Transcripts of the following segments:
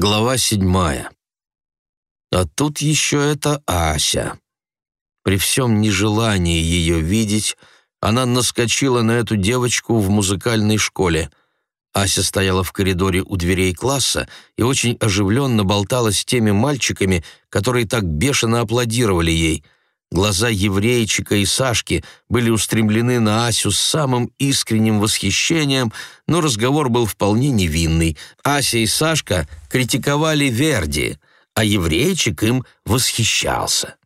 Глава седьмая. А тут еще это Ася. При всем нежелании ее видеть, она наскочила на эту девочку в музыкальной школе. Ася стояла в коридоре у дверей класса и очень оживленно болтала с теми мальчиками, которые так бешено аплодировали ей — Глаза еврейчика и Сашки были устремлены на Асю с самым искренним восхищением, но разговор был вполне невинный. Ася и Сашка критиковали Верди, а еврейчик им восхищался.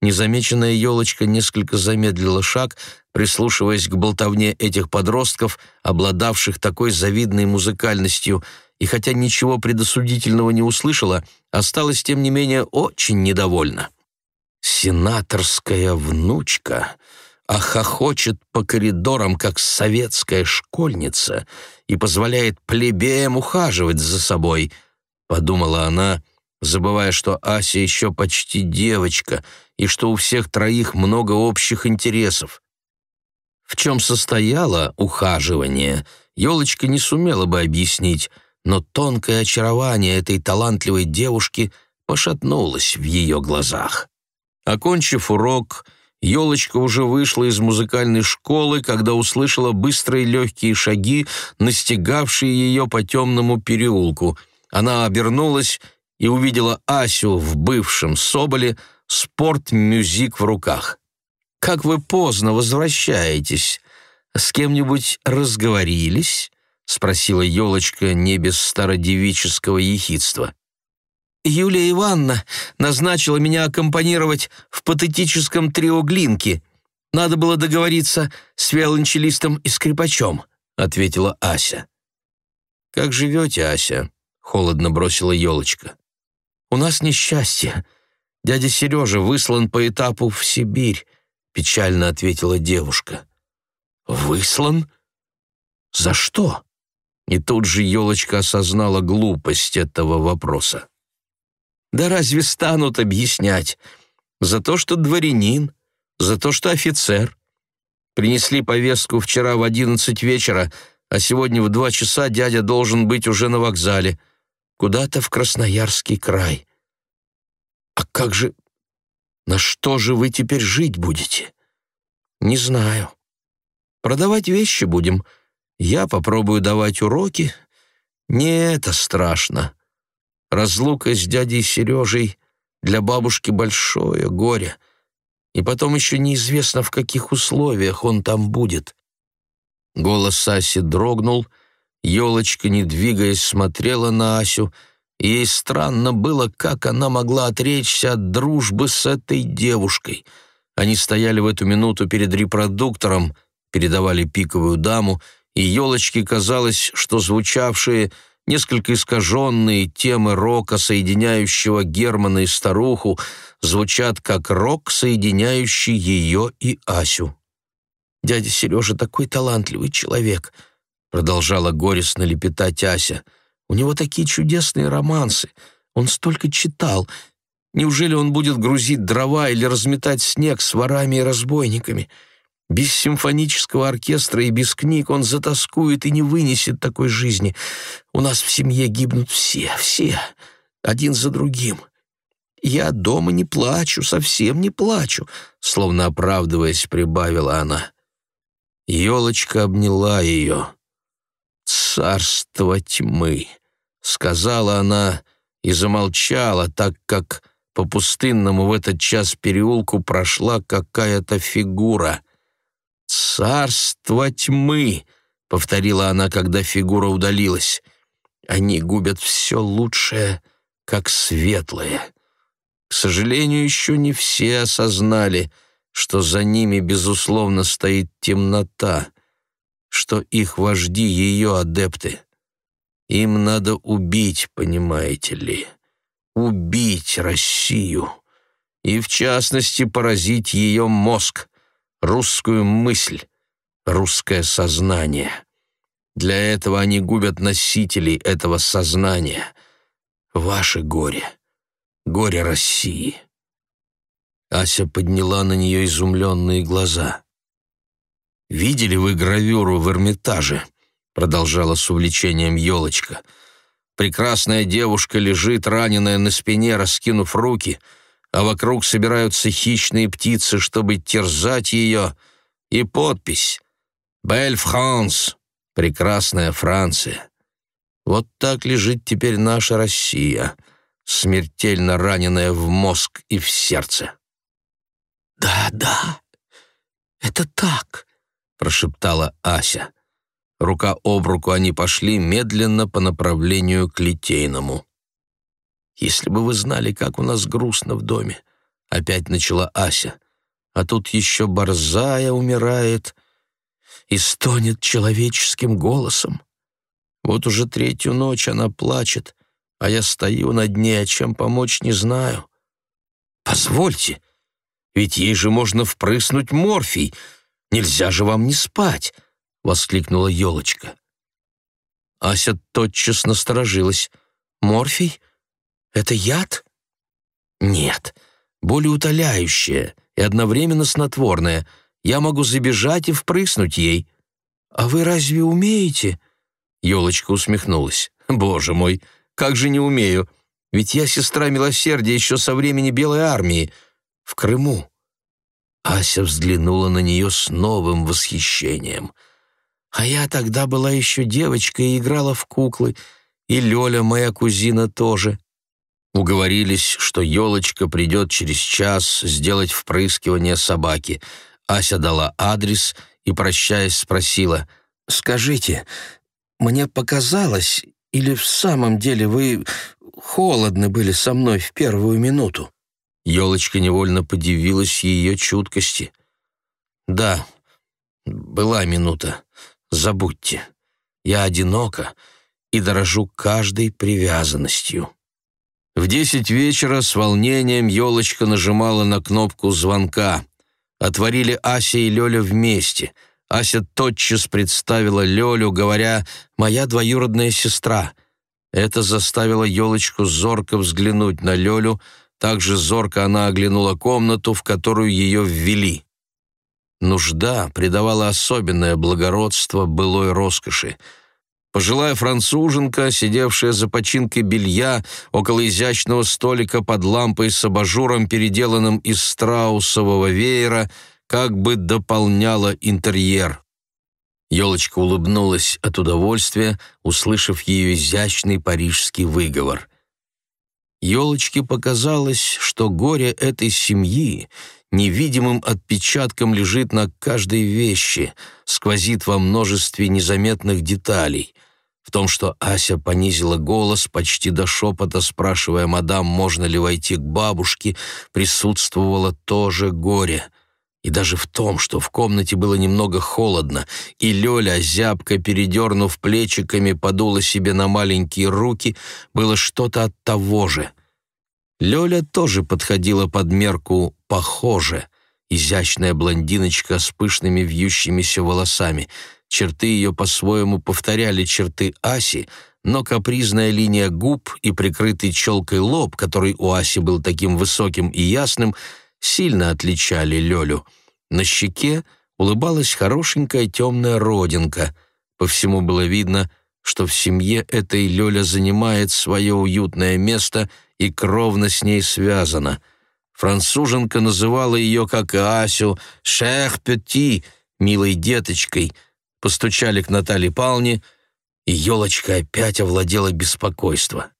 Незамеченная елочка несколько замедлила шаг, прислушиваясь к болтовне этих подростков, обладавших такой завидной музыкальностью, и хотя ничего предосудительного не услышала, осталась, тем не менее, очень недовольна сенаторская внучка, а хохочет по коридорам, как советская школьница, и позволяет плебеям ухаживать за собой, — подумала она, забывая, что Ася еще почти девочка и что у всех троих много общих интересов. В чем состояло ухаживание, елочка не сумела бы объяснить, но тонкое очарование этой талантливой девушки пошатнулось в ее глазах. Окончив урок, елочка уже вышла из музыкальной школы, когда услышала быстрые легкие шаги, настигавшие ее по темному переулку. Она обернулась и увидела Асю в бывшем Соболе, спорт-мюзик в руках. «Как вы поздно возвращаетесь? С кем-нибудь разговорились?» — спросила елочка не без стародевического ехидства. Юлия Ивановна назначила меня аккомпанировать в патетическом трио Глинки. Надо было договориться с виолончелистом и скрипачом», — ответила Ася. «Как живете, Ася?» — холодно бросила елочка. «У нас несчастье. Дядя Сережа выслан по этапу в Сибирь», — печально ответила девушка. «Выслан? За что?» И тут же елочка осознала глупость этого вопроса. Да разве станут объяснять? За то, что дворянин, за то, что офицер. Принесли повестку вчера в одиннадцать вечера, а сегодня в два часа дядя должен быть уже на вокзале. Куда-то в Красноярский край. А как же... На что же вы теперь жить будете? Не знаю. Продавать вещи будем. Я попробую давать уроки. Не это страшно. Разлука с дядей Сережей для бабушки большое горе. И потом еще неизвестно, в каких условиях он там будет. Голос Аси дрогнул, елочка, не двигаясь, смотрела на Асю, и ей странно было, как она могла отречься от дружбы с этой девушкой. Они стояли в эту минуту перед репродуктором, передавали пиковую даму, и елочке казалось, что звучавшие — Несколько искаженные темы рока, соединяющего Германа и старуху, звучат как рок, соединяющий ее и Асю. «Дядя Сережа такой талантливый человек», — продолжала горестно лепетать Ася. «У него такие чудесные романсы. Он столько читал. Неужели он будет грузить дрова или разметать снег с ворами и разбойниками?» Без симфонического оркестра и без книг он затаскует и не вынесет такой жизни. У нас в семье гибнут все, все, один за другим. Я дома не плачу, совсем не плачу, словно оправдываясь, прибавила она. Елочка обняла ее. «Царство тьмы», — сказала она и замолчала, так как по пустынному в этот час переулку прошла какая-то фигура — «Царство тьмы», — повторила она, когда фигура удалилась. «Они губят все лучшее, как светлое». К сожалению, еще не все осознали, что за ними, безусловно, стоит темнота, что их вожди — ее адепты. Им надо убить, понимаете ли, убить Россию и, в частности, поразить ее мозг, русскую мысль, русское сознание. Для этого они губят носителей этого сознания. Ваше горе, горе России. Ася подняла на нее изумленные глаза. «Видели вы гравюру в Эрмитаже?» — продолжала с увлечением елочка. Прекрасная девушка лежит, раненая на спине, раскинув руки, а вокруг собираются хищные птицы, чтобы терзать ее, и подпись «Бель Франс» — «Прекрасная Франция». Вот так лежит теперь наша Россия, смертельно раненая в мозг и в сердце. «Да, да, это так», — прошептала Ася. Рука об руку они пошли медленно по направлению к Литейному. «Если бы вы знали, как у нас грустно в доме», — опять начала Ася. «А тут еще борзая умирает и стонет человеческим голосом. Вот уже третью ночь она плачет, а я стою над ней, а чем помочь не знаю. Позвольте, ведь ей же можно впрыснуть морфий, нельзя же вам не спать». — воскликнула елочка. Ася тотчас насторожилась. «Морфий? Это яд?» «Нет, более утоляющее и одновременно снотворное. Я могу забежать и впрыснуть ей». «А вы разве умеете?» Елочка усмехнулась. «Боже мой, как же не умею! Ведь я сестра милосердия еще со времени Белой армии. В Крыму». Ася взглянула на нее с новым восхищением — а я тогда была еще девочкой и играла в куклы, и Лёля, моя кузина, тоже. Уговорились, что елочка придет через час сделать впрыскивание собаки. Ася дала адрес и, прощаясь, спросила, «Скажите, мне показалось, или в самом деле вы холодны были со мной в первую минуту?» Елочка невольно подивилась ее чуткости. «Да, была минута. Забудьте, я одинока и дорожу каждой привязанностью». В десять вечера с волнением елочка нажимала на кнопку звонка. Отворили Ася и Лёля вместе. Ася тотчас представила Лёлю, говоря «моя двоюродная сестра». Это заставило елочку зорко взглянуть на Лёлю, также зорко она оглянула комнату, в которую ее ввели. Нужда придавала особенное благородство былой роскоши. Пожилая француженка, сидевшая за починкой белья около изящного столика под лампой с абажуром, переделанным из страусового веера, как бы дополняла интерьер. Елочка улыбнулась от удовольствия, услышав ее изящный парижский выговор. Елочке показалось, что горе этой семьи невидимым отпечатком лежит на каждой вещи, сквозит во множестве незаметных деталей. В том, что Ася понизила голос почти до шепота, спрашивая мадам, можно ли войти к бабушке, присутствовало тоже горе. И даже в том, что в комнате было немного холодно, и Лёля, зябко передернув плечиками, подула себе на маленькие руки, было что-то от того же — Лёля тоже подходила под мерку «похоже». Изящная блондиночка с пышными вьющимися волосами. Черты ее по-своему повторяли черты Аси, но капризная линия губ и прикрытый челкой лоб, который у Аси был таким высоким и ясным, сильно отличали Лёлю. На щеке улыбалась хорошенькая темная родинка. По всему было видно, что в семье этой Лёля занимает свое уютное место — и кровно с ней связана. Француженка называла ее, как Асю, «шех пети», милой деточкой. Постучали к Наталье Палне, и елочка опять овладела беспокойство.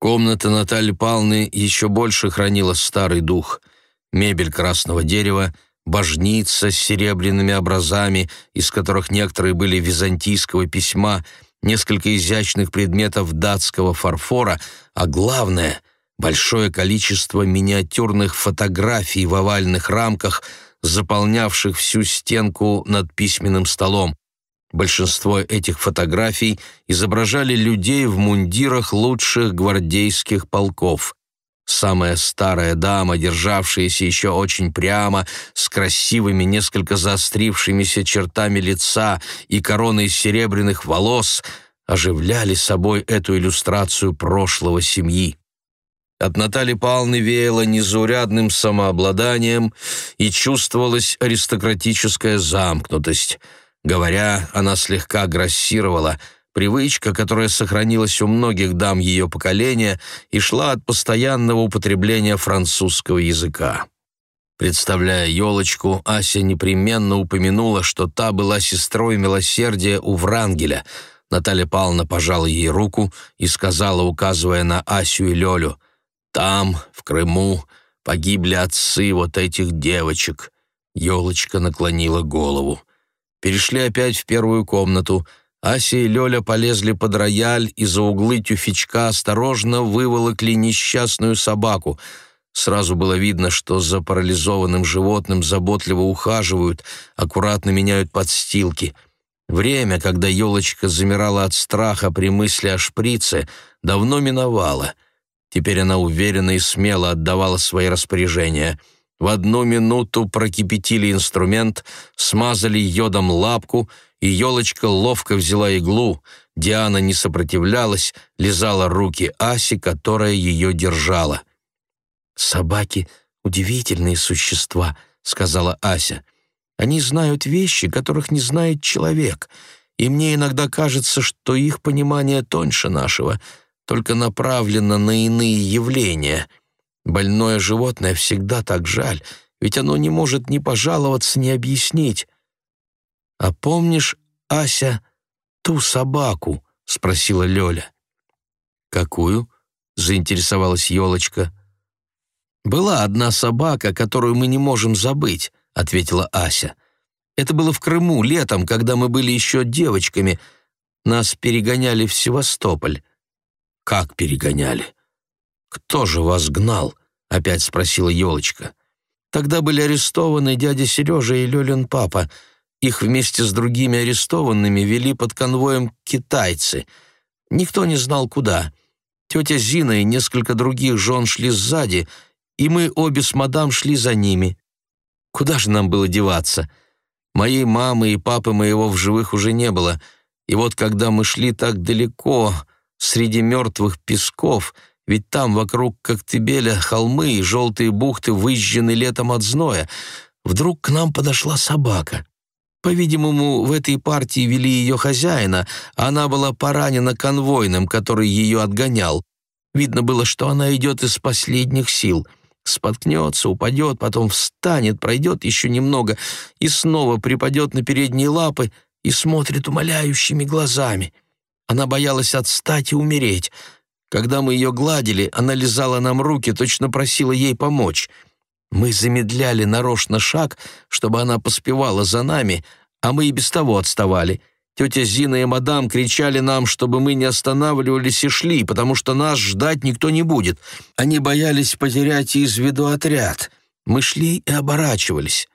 Комната Натальи Палны еще больше хранила старый дух. Мебель красного дерева, божница с серебряными образами, из которых некоторые были византийского письма, несколько изящных предметов датского фарфора, а главное — большое количество миниатюрных фотографий в овальных рамках, заполнявших всю стенку над письменным столом. Большинство этих фотографий изображали людей в мундирах лучших гвардейских полков. Самая старая дама, державшаяся еще очень прямо, с красивыми, несколько заострившимися чертами лица и короной серебряных волос, оживляли собой эту иллюстрацию прошлого семьи. От Натальи Павловны веяло незаурядным самообладанием и чувствовалась аристократическая замкнутость. Говоря, она слегка грассировала, привычка, которая сохранилась у многих дам ее поколения и шла от постоянного употребления французского языка. Представляя елочку, Ася непременно упомянула, что та была сестрой милосердия у Врангеля. Наталья Павловна пожала ей руку и сказала, указывая на Асю и Лёлю, «Там, в Крыму, погибли отцы вот этих девочек». Елочка наклонила голову. Перешли опять в первую комнату. Ася и Лёля полезли под рояль и за углы тюфячка осторожно выволокли несчастную собаку — Сразу было видно, что за парализованным животным заботливо ухаживают, аккуратно меняют подстилки. Время, когда елочка замирала от страха при мысли о шприце, давно миновало. Теперь она уверенно и смело отдавала свои распоряжения. В одну минуту прокипятили инструмент, смазали йодом лапку, и елочка ловко взяла иглу. Диана не сопротивлялась, лизала руки Аси, которая ее держала. — «Собаки — удивительные существа», — сказала Ася. «Они знают вещи, которых не знает человек, и мне иногда кажется, что их понимание тоньше нашего, только направлено на иные явления. Больное животное всегда так жаль, ведь оно не может ни пожаловаться, ни объяснить. А помнишь, Ася, ту собаку?» — спросила Лёля. «Какую?» — заинтересовалась Ёлочка. «Была одна собака, которую мы не можем забыть», — ответила Ася. «Это было в Крыму, летом, когда мы были еще девочками. Нас перегоняли в Севастополь». «Как перегоняли?» «Кто же вас гнал?» — опять спросила елочка. «Тогда были арестованы дядя Сережа и Лёлин папа. Их вместе с другими арестованными вели под конвоем китайцы. Никто не знал, куда. Тетя Зина и несколько других жен шли сзади — и мы обе с мадам шли за ними. Куда же нам было деваться? Моей мамы и папы моего в живых уже не было, и вот когда мы шли так далеко, среди мертвых песков, ведь там вокруг Коктебеля холмы и желтые бухты выжжены летом от зноя, вдруг к нам подошла собака. По-видимому, в этой партии вели ее хозяина, а она была поранена конвойным, который ее отгонял. Видно было, что она идет из последних сил — Споткнется, упадет, потом встанет, пройдет еще немного и снова припадет на передние лапы и смотрит умоляющими глазами. Она боялась отстать и умереть. Когда мы ее гладили, она лизала нам руки, точно просила ей помочь. Мы замедляли нарочно шаг, чтобы она поспевала за нами, а мы и без того отставали — Тетя Зина и мадам кричали нам, чтобы мы не останавливались и шли, потому что нас ждать никто не будет. Они боялись потерять из виду отряд. Мы шли и оборачивались.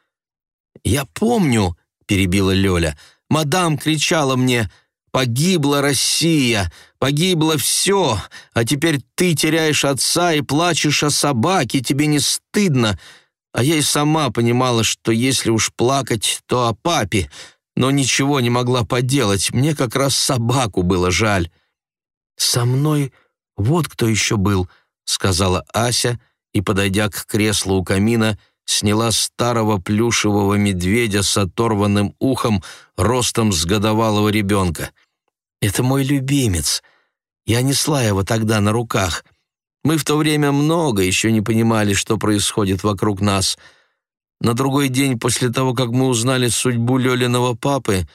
«Я помню», — перебила Лёля, — «мадам кричала мне, погибла Россия, погибло все, а теперь ты теряешь отца и плачешь о собаке, тебе не стыдно». А я и сама понимала, что если уж плакать, то о папе, но ничего не могла поделать, мне как раз собаку было жаль. «Со мной вот кто еще был», — сказала Ася и, подойдя к креслу у камина, сняла старого плюшевого медведя с оторванным ухом, ростом с годовалого ребенка. «Это мой любимец. Я несла его тогда на руках. Мы в то время много еще не понимали, что происходит вокруг нас». На другой день после того, как мы узнали судьбу Лёлиного папы,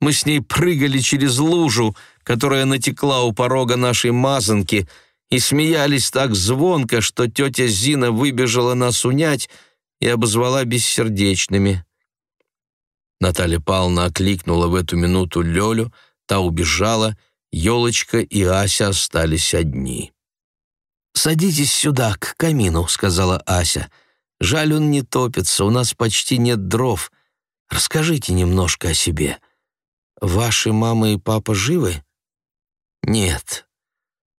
мы с ней прыгали через лужу, которая натекла у порога нашей мазанки, и смеялись так звонко, что тетя Зина выбежала нас унять и обозвала бессердечными. Наталья Павловна окликнула в эту минуту Лёлю, та убежала, Ёлочка и Ася остались одни. «Садитесь сюда, к камину», — сказала Ася. Жаль, он не топится, у нас почти нет дров. Расскажите немножко о себе. Ваши мама и папа живы? Нет.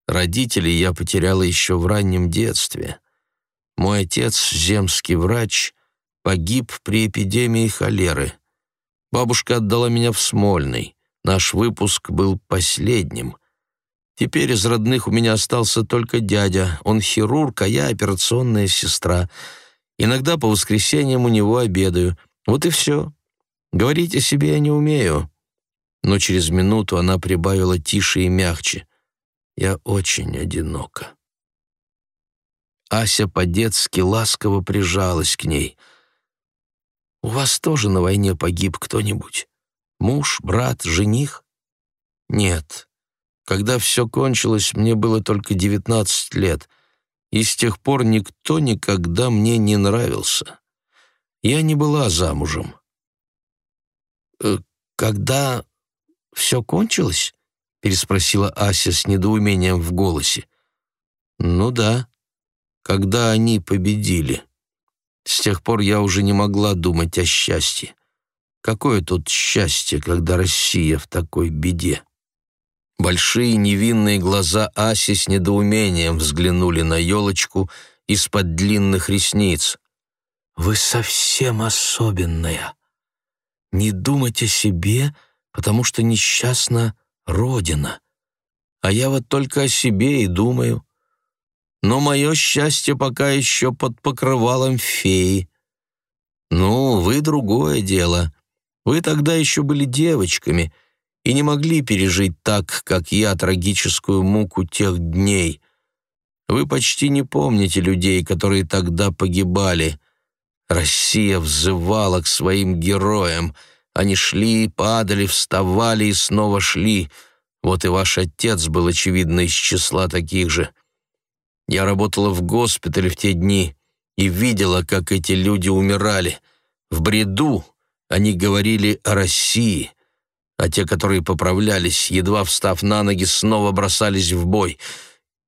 Родителей я потеряла еще в раннем детстве. Мой отец, земский врач, погиб при эпидемии холеры. Бабушка отдала меня в Смольный. Наш выпуск был последним. Теперь из родных у меня остался только дядя. Он хирург, а я операционная сестра — Иногда по воскресеньям у него обедаю. Вот и все. Говорить о себе я не умею». но через минуту она прибавила тише и мягче. «Я очень одинока». Ася по-детски ласково прижалась к ней. «У вас тоже на войне погиб кто-нибудь? Муж, брат, жених?» «Нет. Когда все кончилось, мне было только девятнадцать лет, и с тех пор никто никогда мне не нравился. Я не была замужем». «Э, «Когда все кончилось?» — переспросила Ася с недоумением в голосе. «Ну да, когда они победили. С тех пор я уже не могла думать о счастье. Какое тут счастье, когда Россия в такой беде?» Большие невинные глаза Аси с недоумением взглянули на елочку из-под длинных ресниц. «Вы совсем особенная. Не думать о себе — потому что несчастна Родина. А я вот только о себе и думаю. Но мое счастье пока еще под покрывалом феи. Ну, вы другое дело. Вы тогда еще были девочками и не могли пережить так, как я, трагическую муку тех дней. Вы почти не помните людей, которые тогда погибали. Россия взывала к своим героям — они шли, падали, вставали и снова шли. Вот и ваш отец был, очевидно, из числа таких же. Я работала в госпитале в те дни и видела, как эти люди умирали. В бреду они говорили о России, а те, которые поправлялись, едва встав на ноги, снова бросались в бой.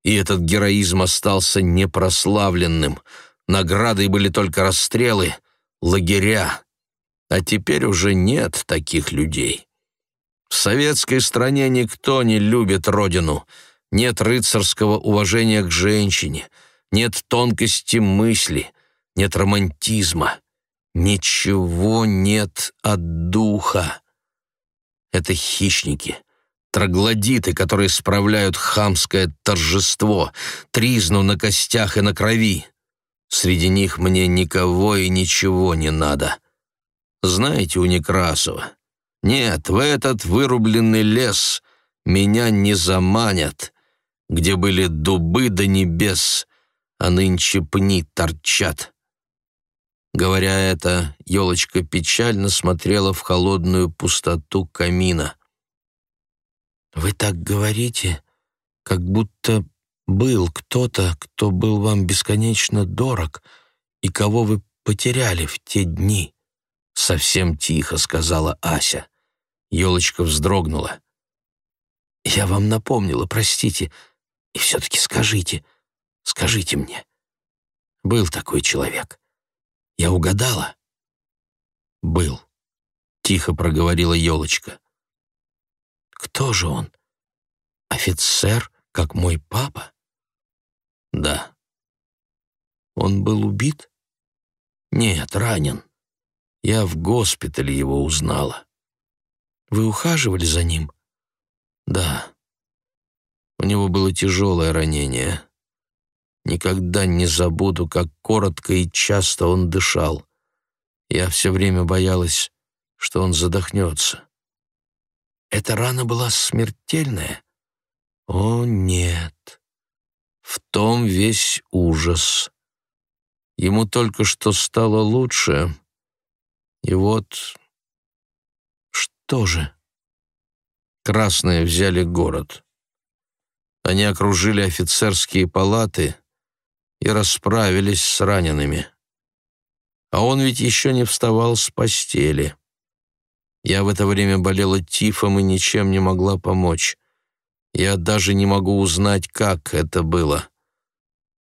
И этот героизм остался непрославленным. Наградой были только расстрелы, лагеря, а теперь уже нет таких людей. В советской стране никто не любит родину, нет рыцарского уважения к женщине, нет тонкости мысли, нет романтизма, ничего нет от духа. Это хищники, троглодиты, которые справляют хамское торжество, тризну на костях и на крови. Среди них мне никого и ничего не надо. Знаете, у Некрасова, нет, в этот вырубленный лес меня не заманят, где были дубы до небес, а нынче пни торчат. Говоря это, елочка печально смотрела в холодную пустоту камина. «Вы так говорите, как будто был кто-то, кто был вам бесконечно дорог и кого вы потеряли в те дни», Совсем тихо сказала Ася. Елочка вздрогнула. «Я вам напомнила, простите, и все-таки скажите, скажите мне. Был такой человек. Я угадала?» «Был», — тихо проговорила Елочка. «Кто же он? Офицер, как мой папа?» «Да». «Он был убит?» «Нет, ранен. Я в госпитале его узнала. Вы ухаживали за ним? Да. У него было тяжелое ранение. Никогда не забуду, как коротко и часто он дышал. Я все время боялась, что он задохнется. Эта рана была смертельная? О, нет. В том весь ужас. Ему только что стало лучше, и вот... Что же? Красные взяли город. Они окружили офицерские палаты и расправились с ранеными. А он ведь еще не вставал с постели. Я в это время болела тифом и ничем не могла помочь. Я даже не могу узнать, как это было.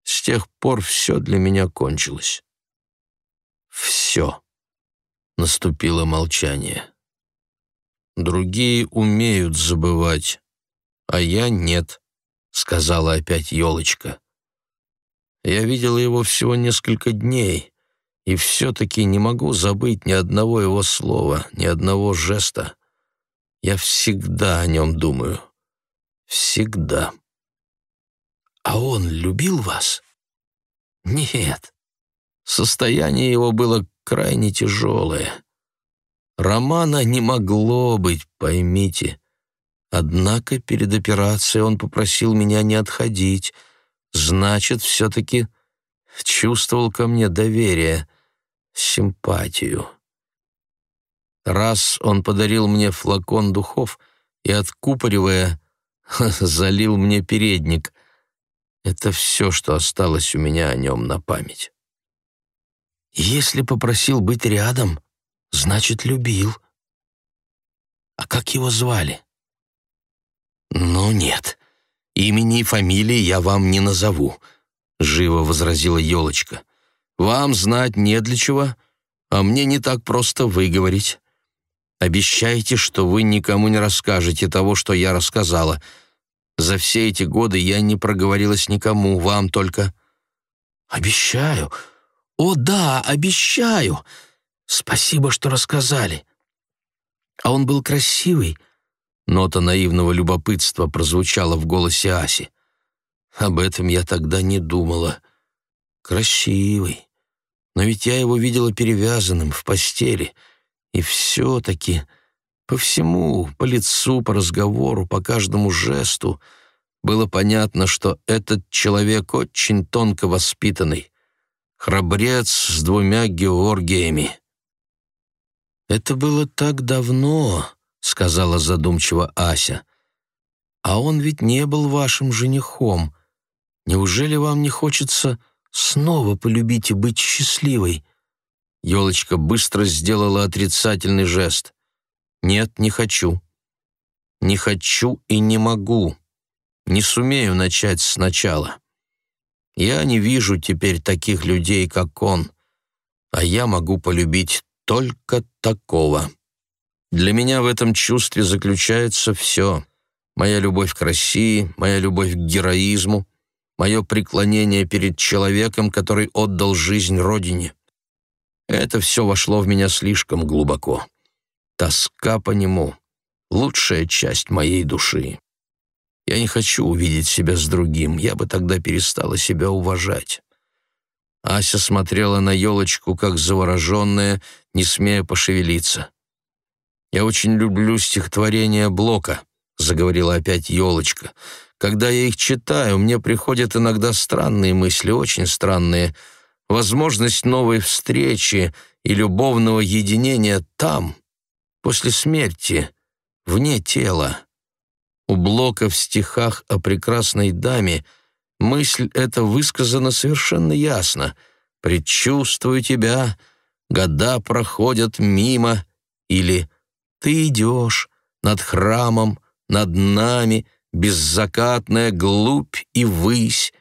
С тех пор все для меня кончилось. Все. Наступило молчание. «Другие умеют забывать, а я нет», — сказала опять елочка. «Я видела его всего несколько дней, и все-таки не могу забыть ни одного его слова, ни одного жеста. Я всегда о нем думаю. Всегда». «А он любил вас?» «Нет. Состояние его было крайне тяжелое. Романа не могло быть, поймите. Однако перед операцией он попросил меня не отходить. Значит, все-таки чувствовал ко мне доверие, симпатию. Раз он подарил мне флакон духов и, откупоривая, залил мне передник. Это все, что осталось у меня о нем на память. Если попросил быть рядом, значит, любил. А как его звали? Ну, нет, имени и фамилии я вам не назову, живо возразила елочка. Вам знать не для чего, а мне не так просто выговорить. Обещайте, что вы никому не расскажете того, что я рассказала. За все эти годы я не проговорилась никому, вам только. Обещаю. О, да, обещаю. Спасибо, что рассказали. А он был красивый. Нота наивного любопытства прозвучала в голосе Аси. Об этом я тогда не думала. Красивый. Но ведь я его видела перевязанным в постели — и все-таки по всему, по лицу, по разговору, по каждому жесту было понятно, что этот человек очень тонко воспитанный, храбрец с двумя Георгиями. «Это было так давно», — сказала задумчиво Ася. «А он ведь не был вашим женихом. Неужели вам не хочется снова полюбить и быть счастливой?» Елочка быстро сделала отрицательный жест. «Нет, не хочу. Не хочу и не могу. Не сумею начать сначала. Я не вижу теперь таких людей, как он, а я могу полюбить только такого. Для меня в этом чувстве заключается все. Моя любовь к России, моя любовь к героизму, мое преклонение перед человеком, который отдал жизнь Родине. Это все вошло в меня слишком глубоко. Тоска по нему — лучшая часть моей души. Я не хочу увидеть себя с другим, я бы тогда перестала себя уважать. Ася смотрела на елочку, как завороженная, не смея пошевелиться. «Я очень люблю стихотворения Блока», — заговорила опять елочка. «Когда я их читаю, мне приходят иногда странные мысли, очень странные — возможность новой встречи и любовного единения там, после смерти, вне тела. У Блока в стихах о прекрасной даме мысль эта высказана совершенно ясно. «Предчувствую тебя, года проходят мимо» или «Ты идешь над храмом, над нами, беззакатная глубь и высь».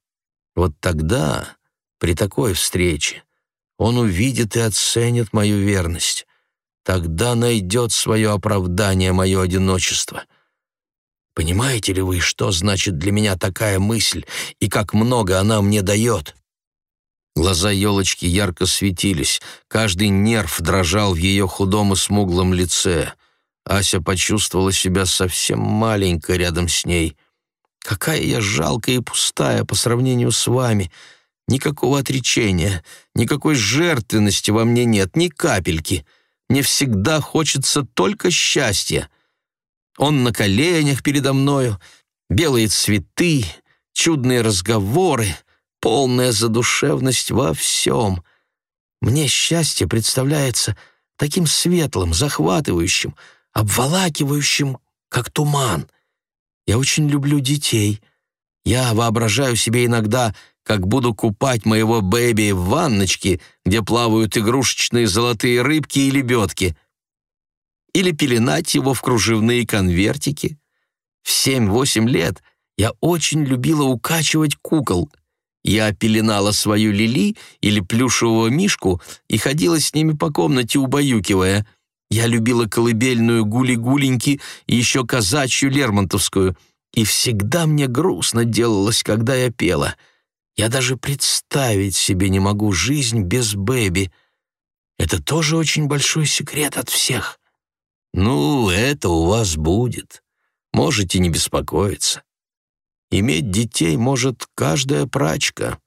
Вот тогда при такой встрече он увидит и оценит мою верность. Тогда найдет свое оправдание мое одиночество. Понимаете ли вы, что значит для меня такая мысль и как много она мне дает?» Глаза елочки ярко светились, каждый нерв дрожал в ее худом и смуглом лице. Ася почувствовала себя совсем маленькой рядом с ней. «Какая я жалкая и пустая по сравнению с вами!» Никакого отречения, никакой жертвенности во мне нет, ни капельки. Мне всегда хочется только счастья. Он на коленях передо мною, белые цветы, чудные разговоры, полная задушевность во всем. Мне счастье представляется таким светлым, захватывающим, обволакивающим, как туман. Я очень люблю детей. Я воображаю себе иногда, как буду купать моего бэби в ванночке, где плавают игрушечные золотые рыбки и лебедки, или пеленать его в кружевные конвертики. В семь-восемь лет я очень любила укачивать кукол. Я пеленала свою Лили или плюшевого мишку и ходила с ними по комнате, убаюкивая. Я любила колыбельную гули-гуленьки и еще казачью Лермонтовскую. И всегда мне грустно делалось, когда я пела — я даже представить себе не могу жизнь без Бэби. Это тоже очень большой секрет от всех. Ну, это у вас будет. Можете не беспокоиться. Иметь детей может каждая прачка.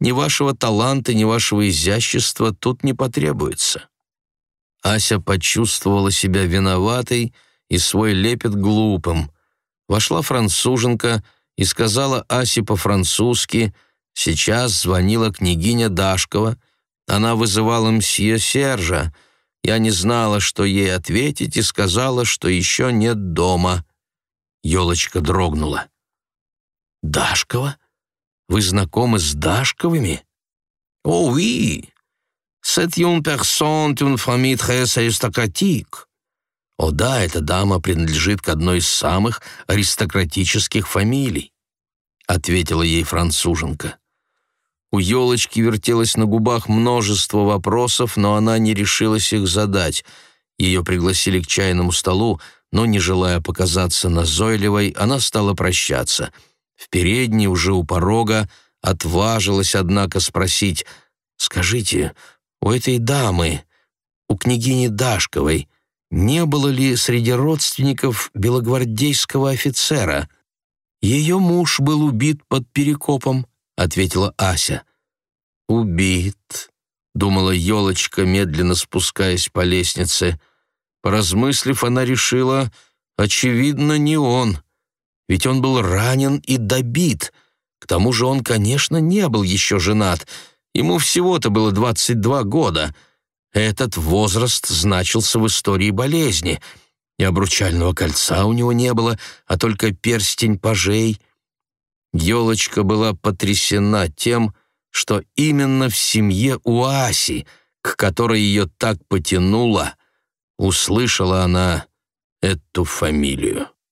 Ни вашего таланта, ни вашего изящества тут не потребуется. Ася почувствовала себя виноватой и свой лепет глупым. Вошла француженка и сказала Асе по-французски «Сейчас звонила княгиня Дашкова. Она вызывала мсье Сержа. Я не знала, что ей ответить, и сказала, что еще нет дома». Елочка дрогнула. «Дашкова? Вы знакомы с Дашковыми?» «О, oui! C'est une personne d'une famille très aristocratique». «О да, эта дама принадлежит к одной из самых аристократических фамилий», ответила ей француженка. У елочки вертелось на губах множество вопросов, но она не решилась их задать. Ее пригласили к чайному столу, но, не желая показаться назойливой, она стала прощаться. В передней, уже у порога, отважилась, однако, спросить, «Скажите, у этой дамы, у княгини Дашковой, не было ли среди родственников белогвардейского офицера?» «Ее муж был убит под Перекопом», ответила Ася. «Убит», — думала елочка, медленно спускаясь по лестнице. Поразмыслив, она решила, очевидно, не он, ведь он был ранен и добит. К тому же он, конечно, не был еще женат, ему всего-то было 22 года. Этот возраст значился в истории болезни, и обручального кольца у него не было, а только перстень пажей — Елочка была потрясена тем, что именно в семье у Аси, к которой ее так потянуло, услышала она эту фамилию.